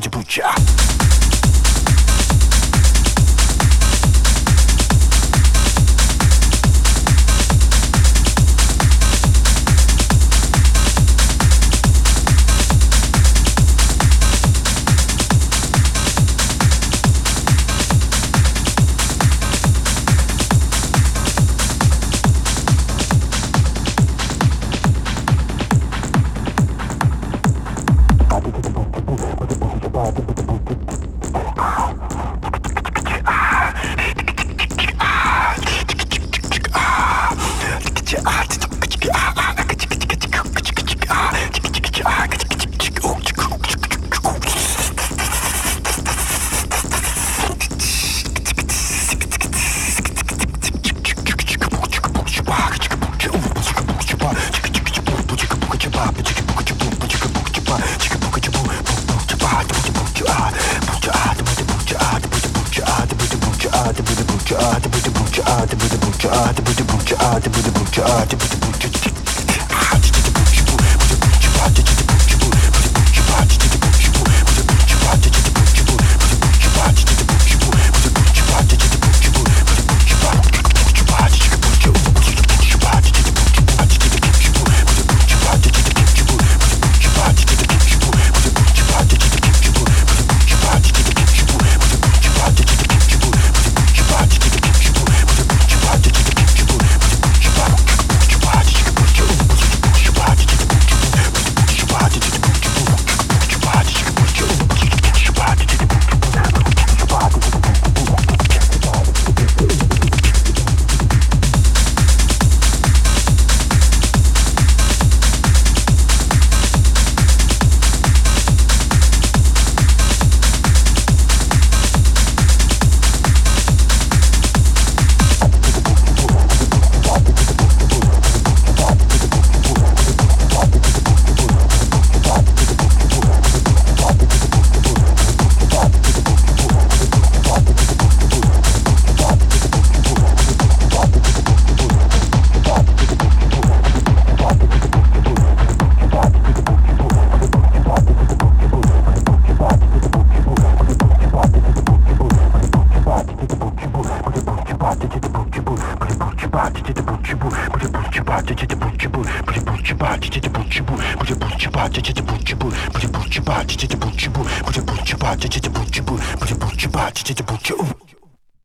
de butiá. boocha, the boocha, the boocha, the boocha, the boocha, the boocha, bu, bu de bu çıba, cici de bu çıbu, bu de bu çıba, cici de bu çıbu, bu de bu çıba, cici de bu çıbu, bu de bu çıba, cici de bu çıbu, bu de bu çıba, cici de bu çıbu.